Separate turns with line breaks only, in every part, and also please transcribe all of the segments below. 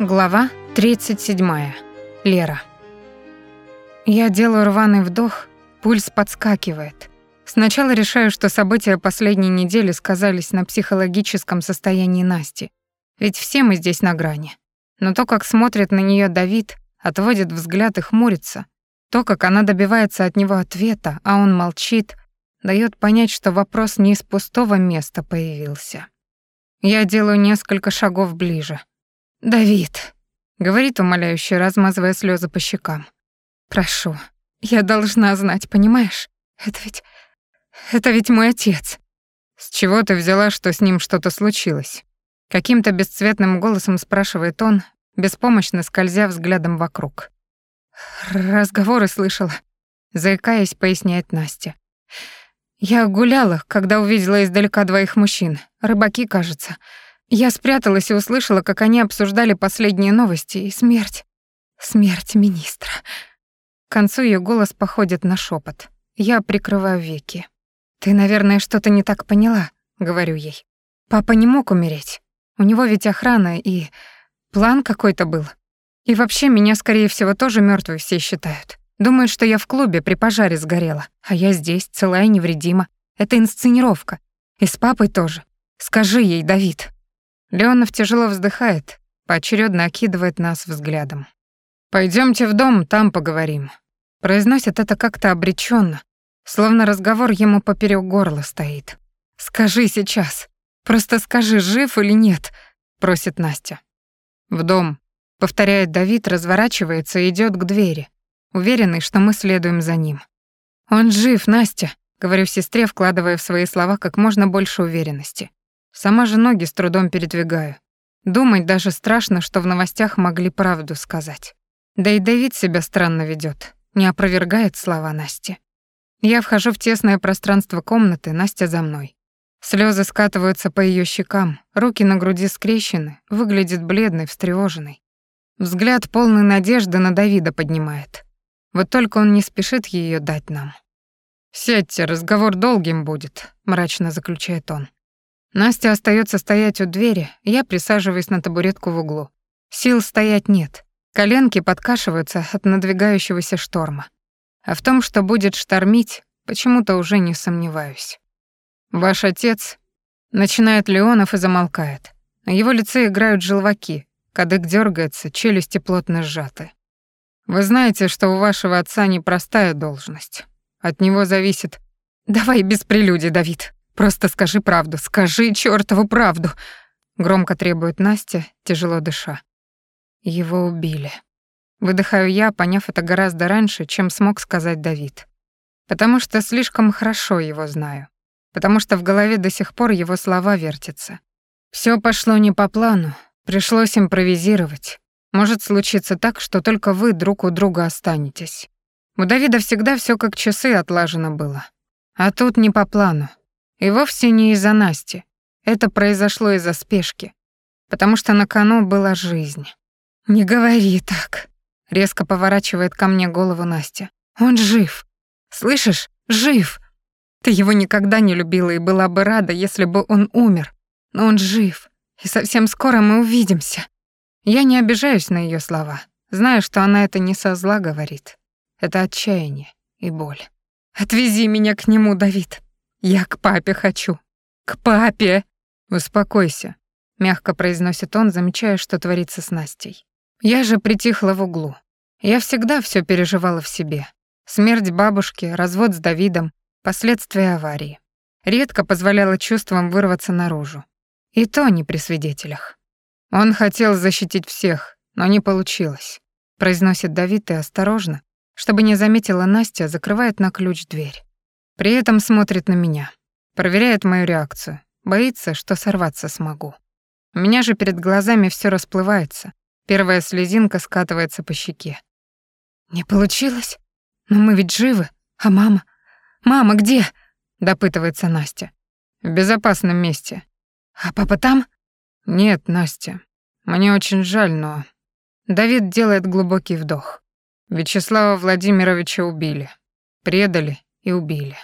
Глава 37. Лера. Я делаю рваный вдох, пульс подскакивает. Сначала решаю, что события последней недели сказались на психологическом состоянии Насти. Ведь все мы здесь на грани. Но то, как смотрит на нее Давид, отводит взгляд и хмурится, то, как она добивается от него ответа, а он молчит, дает понять, что вопрос не из пустого места появился. Я делаю несколько шагов ближе. «Давид», — говорит умоляюще, размазывая слезы по щекам. «Прошу, я должна знать, понимаешь? Это ведь... это ведь мой отец». «С чего ты взяла, что с ним что-то случилось?» Каким-то бесцветным голосом спрашивает он, беспомощно скользя взглядом вокруг. «Разговоры слышала», — заикаясь, поясняет Настя. «Я гуляла, когда увидела издалека двоих мужчин, рыбаки, кажется. Я спряталась и услышала, как они обсуждали последние новости и смерть. Смерть министра. К концу ее голос походит на шепот. Я прикрываю веки. «Ты, наверное, что-то не так поняла», — говорю ей. «Папа не мог умереть. У него ведь охрана и... план какой-то был. И вообще меня, скорее всего, тоже мертвой все считают. Думают, что я в клубе при пожаре сгорела, а я здесь, целая и невредима. Это инсценировка. И с папой тоже. Скажи ей, Давид». Леонов тяжело вздыхает, поочередно окидывает нас взглядом. Пойдемте в дом, там поговорим». Произносит это как-то обреченно, словно разговор ему поперек горла стоит. «Скажи сейчас. Просто скажи, жив или нет?» — просит Настя. «В дом», — повторяет Давид, разворачивается и идет к двери, уверенный, что мы следуем за ним. «Он жив, Настя», — говорю сестре, вкладывая в свои слова как можно больше уверенности. Сама же ноги с трудом передвигаю. Думать даже страшно, что в новостях могли правду сказать. Да и Давид себя странно ведет, не опровергает слова Насти. Я вхожу в тесное пространство комнаты, Настя за мной. Слезы скатываются по ее щекам, руки на груди скрещены, выглядит бледной, встревоженной. Взгляд полный надежды на Давида поднимает. Вот только он не спешит ее дать нам. «Сядьте, разговор долгим будет», — мрачно заключает он. Настя остается стоять у двери, я присаживаюсь на табуретку в углу. Сил стоять нет. Коленки подкашиваются от надвигающегося шторма. А в том, что будет штормить, почему-то уже не сомневаюсь. «Ваш отец...» Начинает Леонов и замолкает. На его лице играют желваки, кадык дергается, челюсти плотно сжаты. «Вы знаете, что у вашего отца непростая должность. От него зависит...» «Давай без прелюдий, Давид», Просто скажи правду, скажи чёртову правду!» Громко требует Настя, тяжело дыша. Его убили. Выдыхаю я, поняв это гораздо раньше, чем смог сказать Давид. Потому что слишком хорошо его знаю. Потому что в голове до сих пор его слова вертятся. Всё пошло не по плану, пришлось импровизировать. Может случиться так, что только вы друг у друга останетесь. У Давида всегда всё как часы отлажено было. А тут не по плану. И вовсе не из-за Насти. Это произошло из-за спешки. Потому что на кону была жизнь. «Не говори так», — резко поворачивает ко мне голову Настя. «Он жив. Слышишь? Жив. Ты его никогда не любила и была бы рада, если бы он умер. Но он жив. И совсем скоро мы увидимся». Я не обижаюсь на ее слова. Знаю, что она это не со зла говорит. Это отчаяние и боль. «Отвези меня к нему, Давид. Я к папе хочу. К папе. Успокойся, мягко произносит он, замечая, что творится с Настей. Я же притихла в углу. Я всегда все переживала в себе. Смерть бабушки, развод с Давидом, последствия аварии. Редко позволяла чувствам вырваться наружу. И то не при свидетелях. Он хотел защитить всех, но не получилось, произносит Давид и осторожно, чтобы не заметила Настя, закрывает на ключ дверь. При этом смотрит на меня, проверяет мою реакцию, боится, что сорваться смогу. У меня же перед глазами все расплывается, первая слезинка скатывается по щеке. «Не получилось? Но мы ведь живы. А мама? Мама где?» — допытывается Настя. «В безопасном месте». «А папа там?» «Нет, Настя. Мне очень жаль, но...» Давид делает глубокий вдох. Вячеслава Владимировича убили. Предали и убили.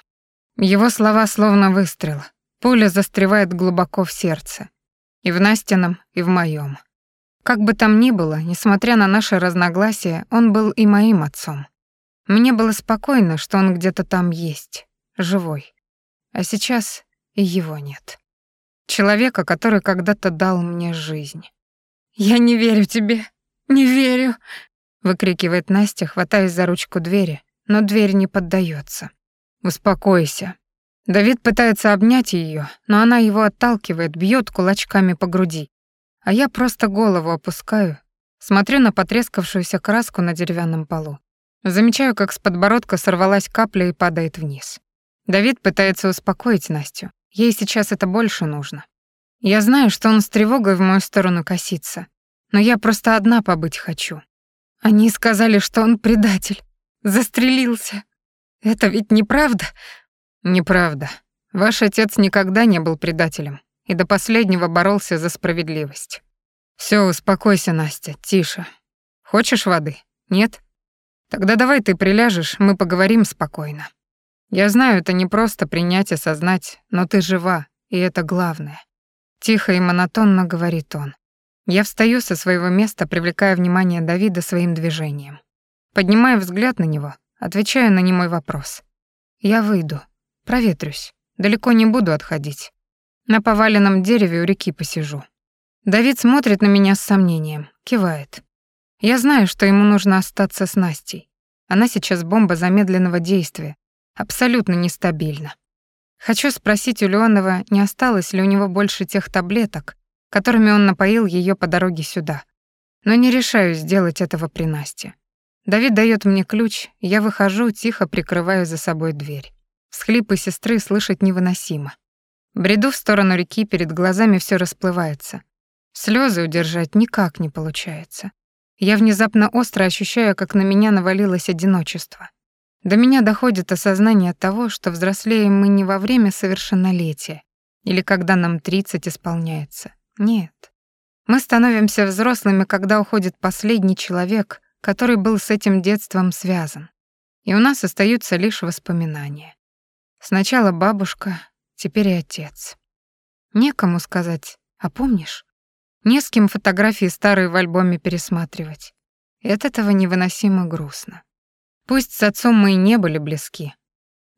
Его слова словно выстрел. Пуля застревает глубоко в сердце. И в Настином, и в моем. Как бы там ни было, несмотря на наши разногласия, он был и моим отцом. Мне было спокойно, что он где-то там есть, живой. А сейчас и его нет. Человека, который когда-то дал мне жизнь. «Я не верю тебе, не верю», — выкрикивает Настя, хватаясь за ручку двери, но дверь не поддается. «Успокойся». Давид пытается обнять ее, но она его отталкивает, бьет кулачками по груди. А я просто голову опускаю, смотрю на потрескавшуюся краску на деревянном полу. Замечаю, как с подбородка сорвалась капля и падает вниз. Давид пытается успокоить Настю. Ей сейчас это больше нужно. Я знаю, что он с тревогой в мою сторону косится, но я просто одна побыть хочу. Они сказали, что он предатель, застрелился. Это ведь неправда? Неправда. Ваш отец никогда не был предателем и до последнего боролся за справедливость. Все, успокойся, Настя, тише. Хочешь воды? Нет? Тогда давай ты приляжешь, мы поговорим спокойно. Я знаю, это не просто принять и осознать, но ты жива, и это главное. Тихо и монотонно говорит он. Я встаю со своего места, привлекая внимание Давида своим движением. Поднимаю взгляд на него, отвечаю на немой вопрос. Я выйду, проветрюсь, далеко не буду отходить. На поваленном дереве у реки посижу. Давид смотрит на меня с сомнением, кивает. Я знаю, что ему нужно остаться с Настей. Она сейчас бомба замедленного действия, абсолютно нестабильна. Хочу спросить у Леонова, не осталось ли у него больше тех таблеток, которыми он напоил ее по дороге сюда. Но не решаюсь сделать этого при Насте. Давид дает мне ключ, я выхожу, тихо прикрываю за собой дверь. Схлипы сестры слышать невыносимо. Бреду в сторону реки, перед глазами все расплывается. Слезы удержать никак не получается. Я внезапно остро ощущаю, как на меня навалилось одиночество. До меня доходит осознание того, что взрослеем мы не во время совершеннолетия или когда нам 30 исполняется. Нет. Мы становимся взрослыми, когда уходит последний человек, который был с этим детством связан. И у нас остаются лишь воспоминания. Сначала бабушка, теперь и отец. Некому сказать, а помнишь? Не с кем фотографии старые в альбоме пересматривать. И от этого невыносимо грустно. Пусть с отцом мы и не были близки.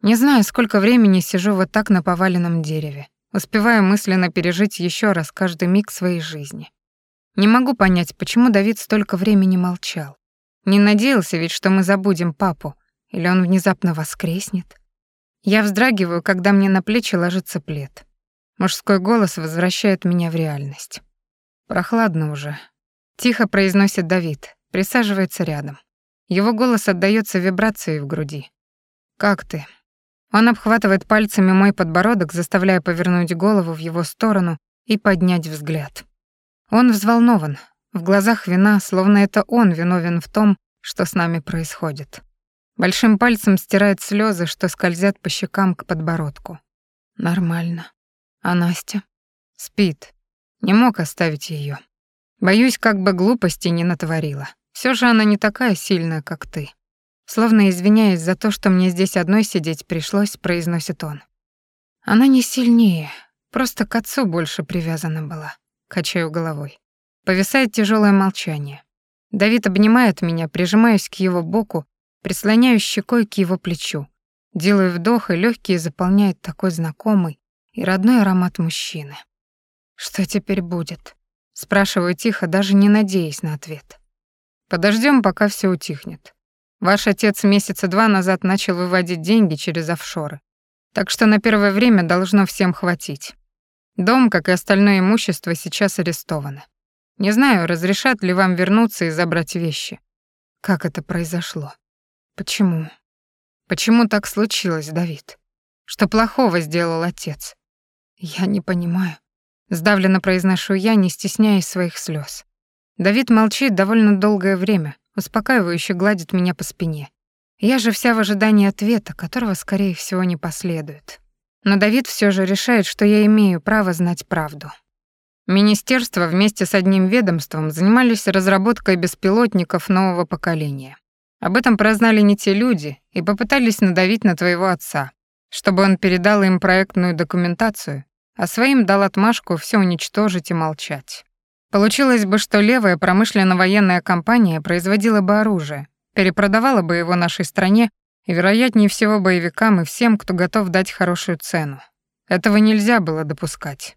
Не знаю, сколько времени сижу вот так на поваленном дереве, успевая мысленно пережить еще раз каждый миг своей жизни. Не могу понять, почему Давид столько времени молчал. Не надеялся ведь, что мы забудем папу, или он внезапно воскреснет. Я вздрагиваю, когда мне на плечи ложится плед. Мужской голос возвращает меня в реальность. Прохладно уже. Тихо произносит Давид, присаживается рядом. Его голос отдаётся вибрацией в груди. «Как ты?» Он обхватывает пальцами мой подбородок, заставляя повернуть голову в его сторону и поднять взгляд. Он взволнован. В глазах вина, словно это он виновен в том, что с нами происходит. Большим пальцем стирает слезы, что скользят по щекам к подбородку. Нормально. А Настя? Спит. Не мог оставить ее. Боюсь, как бы глупости не натворила. Все же она не такая сильная, как ты. Словно извиняясь за то, что мне здесь одной сидеть пришлось, произносит он. Она не сильнее, просто к отцу больше привязана была. Качаю головой. Повисает тяжелое молчание. Давид обнимает меня, прижимаясь к его боку прислоняюсь щекой к его плечу. Делаю вдох, и легкие заполняет такой знакомый и родной аромат мужчины. «Что теперь будет?» Спрашиваю тихо, даже не надеясь на ответ. Подождем, пока все утихнет. Ваш отец месяца два назад начал выводить деньги через офшоры. Так что на первое время должно всем хватить. Дом, как и остальное имущество, сейчас арестовано. Не знаю, разрешат ли вам вернуться и забрать вещи. Как это произошло? Почему? Почему так случилось, Давид? Что плохого сделал отец? Я не понимаю. Сдавленно произношу я, не стесняясь своих слез. Давид молчит довольно долгое время, успокаивающе гладит меня по спине. Я же вся в ожидании ответа, которого, скорее всего, не последует. Но Давид все же решает, что я имею право знать правду. Министерство вместе с одним ведомством занимались разработкой беспилотников нового поколения. Об этом прознали не те люди и попытались надавить на твоего отца, чтобы он передал им проектную документацию, а своим дал отмашку все уничтожить и молчать. Получилось бы, что левая промышленно-военная компания производила бы оружие, перепродавала бы его нашей стране и, вероятнее всего, боевикам и всем, кто готов дать хорошую цену. Этого нельзя было допускать.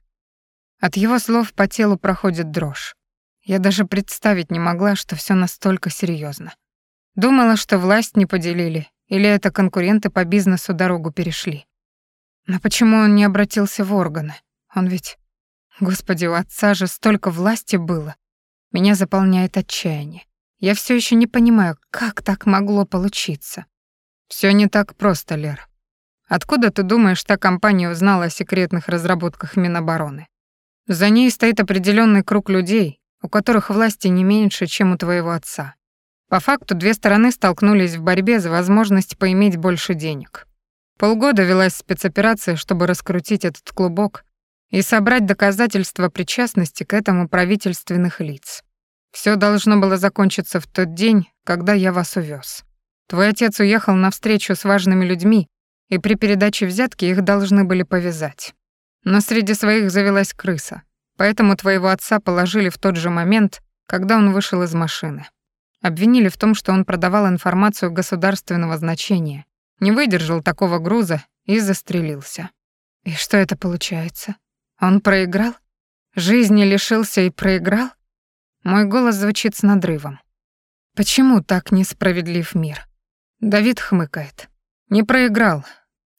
От его слов по телу проходит дрожь. Я даже представить не могла, что все настолько серьезно. Думала, что власть не поделили, или это конкуренты по бизнесу дорогу перешли. Но почему он не обратился в органы? Он ведь... Господи, у отца же столько власти было. Меня заполняет отчаяние. Я все еще не понимаю, как так могло получиться. Все не так просто, Лер. Откуда ты думаешь, та компания узнала о секретных разработках Минобороны? За ней стоит определенный круг людей, у которых власти не меньше, чем у твоего отца. По факту две стороны столкнулись в борьбе за возможность поиметь больше денег. Полгода велась спецоперация, чтобы раскрутить этот клубок и собрать доказательства причастности к этому правительственных лиц. Все должно было закончиться в тот день, когда я вас увез. Твой отец уехал на встречу с важными людьми, и при передаче взятки их должны были повязать. Но среди своих завелась крыса, поэтому твоего отца положили в тот же момент, когда он вышел из машины. Обвинили в том, что он продавал информацию государственного значения, не выдержал такого груза и застрелился. И что это получается? Он проиграл? Жизни лишился и проиграл? Мой голос звучит с надрывом. Почему так несправедлив мир? Давид хмыкает. Не проиграл.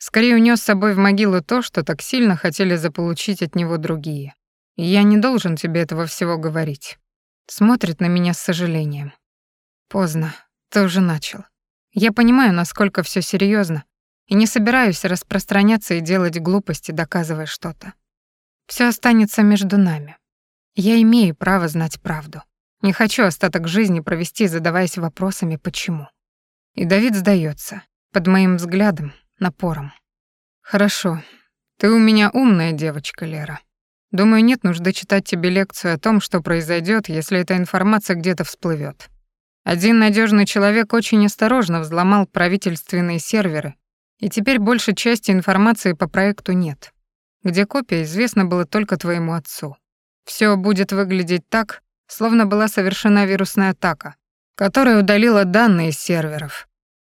Скорее унес с собой в могилу то, что так сильно хотели заполучить от него другие. Я не должен тебе этого всего говорить. Смотрит на меня с сожалением. Поздно. Ты уже начал. Я понимаю, насколько все серьезно, и не собираюсь распространяться и делать глупости, доказывая что-то. Все останется между нами. Я имею право знать правду. Не хочу остаток жизни провести, задаваясь вопросами «почему?». И Давид сдается под моим взглядом, напором. «Хорошо. Ты у меня умная девочка, Лера. Думаю, нет нужды читать тебе лекцию о том, что произойдет, если эта информация где-то всплывет. Один надежный человек очень осторожно взломал правительственные серверы, и теперь большей части информации по проекту нет где копия известна была только твоему отцу. Все будет выглядеть так, словно была совершена вирусная атака, которая удалила данные из серверов.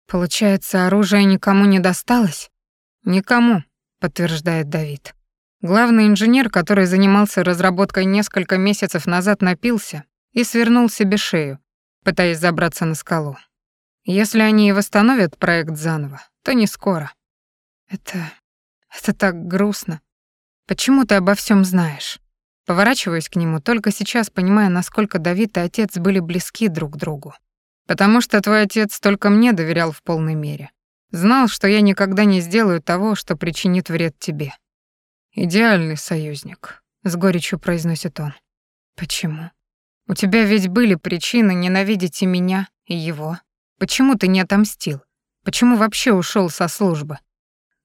Получается, оружие никому не досталось? Никому, подтверждает Давид. Главный инженер, который занимался разработкой несколько месяцев назад, напился и свернул себе шею, пытаясь забраться на скалу. Если они и восстановят проект заново, то не скоро. Это... это так грустно. Почему ты обо всем знаешь? Поворачиваюсь к нему, только сейчас понимая, насколько Давид и отец были близки друг к другу. Потому что твой отец только мне доверял в полной мере. Знал, что я никогда не сделаю того, что причинит вред тебе. Идеальный союзник, с горечью произносит он. Почему? У тебя ведь были причины ненавидеть и меня, и его. Почему ты не отомстил? Почему вообще ушел со службы?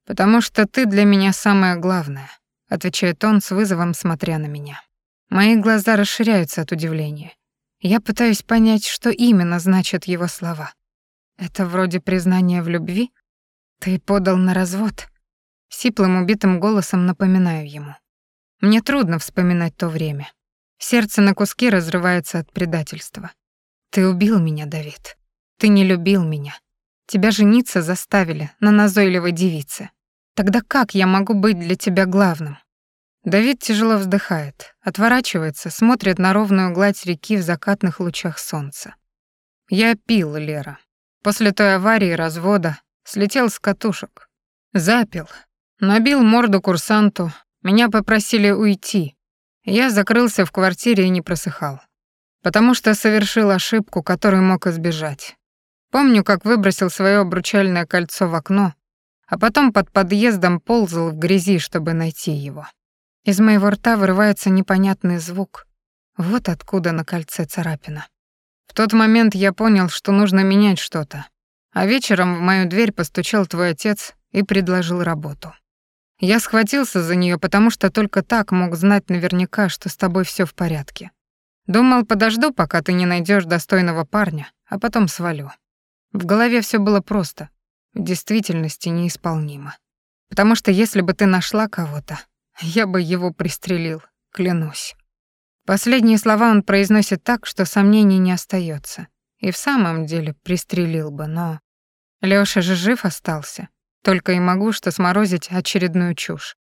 Потому что ты для меня самое главное отвечает он с вызовом, смотря на меня. Мои глаза расширяются от удивления. Я пытаюсь понять, что именно значат его слова. Это вроде признания в любви? Ты подал на развод? Сиплым убитым голосом напоминаю ему. Мне трудно вспоминать то время. Сердце на куски разрывается от предательства. Ты убил меня, Давид. Ты не любил меня. Тебя жениться заставили на назойливой девице. Тогда как я могу быть для тебя главным? Давид тяжело вздыхает, отворачивается, смотрит на ровную гладь реки в закатных лучах солнца. Я пил, Лера. После той аварии развода слетел с катушек. Запил. Набил морду курсанту. Меня попросили уйти. Я закрылся в квартире и не просыхал. Потому что совершил ошибку, которую мог избежать. Помню, как выбросил свое обручальное кольцо в окно, а потом под подъездом ползал в грязи, чтобы найти его. Из моего рта вырывается непонятный звук. Вот откуда на кольце царапина. В тот момент я понял, что нужно менять что-то. А вечером в мою дверь постучал твой отец и предложил работу. Я схватился за нее, потому что только так мог знать наверняка, что с тобой все в порядке. Думал, подожду, пока ты не найдешь достойного парня, а потом свалю. В голове все было просто в действительности неисполнимо. Потому что если бы ты нашла кого-то, я бы его пристрелил, клянусь. Последние слова он произносит так, что сомнений не остается. И в самом деле пристрелил бы, но... Лёша же жив остался. Только и могу что сморозить очередную чушь.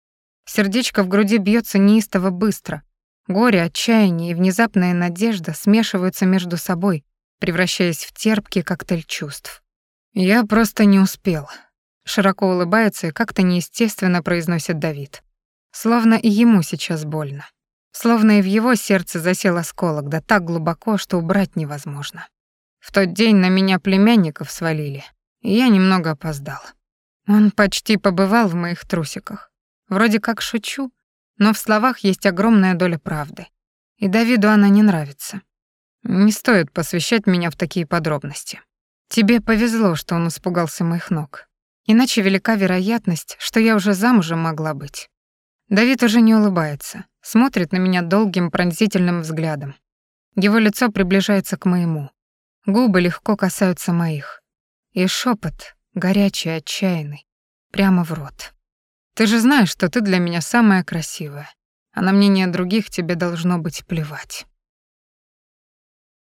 Сердечко в груди бьется неистово быстро. Горе, отчаяние и внезапная надежда смешиваются между собой, превращаясь в терпкий коктейль чувств. Я просто не успел. Широко улыбается и как-то неестественно произносит Давид. Словно и ему сейчас больно. Словно и в его сердце засел осколок, да так глубоко, что убрать невозможно. В тот день на меня племянников свалили, и я немного опоздал. Он почти побывал в моих трусиках. Вроде как шучу, но в словах есть огромная доля правды. И Давиду она не нравится. Не стоит посвящать меня в такие подробности. Тебе повезло, что он испугался моих ног. Иначе велика вероятность, что я уже замужем могла быть. Давид уже не улыбается, смотрит на меня долгим пронзительным взглядом. Его лицо приближается к моему. Губы легко касаются моих. И шепот, горячий, отчаянный, прямо в рот. Ты же знаешь, что ты для меня самая красивая, а на мнение других тебе должно быть плевать.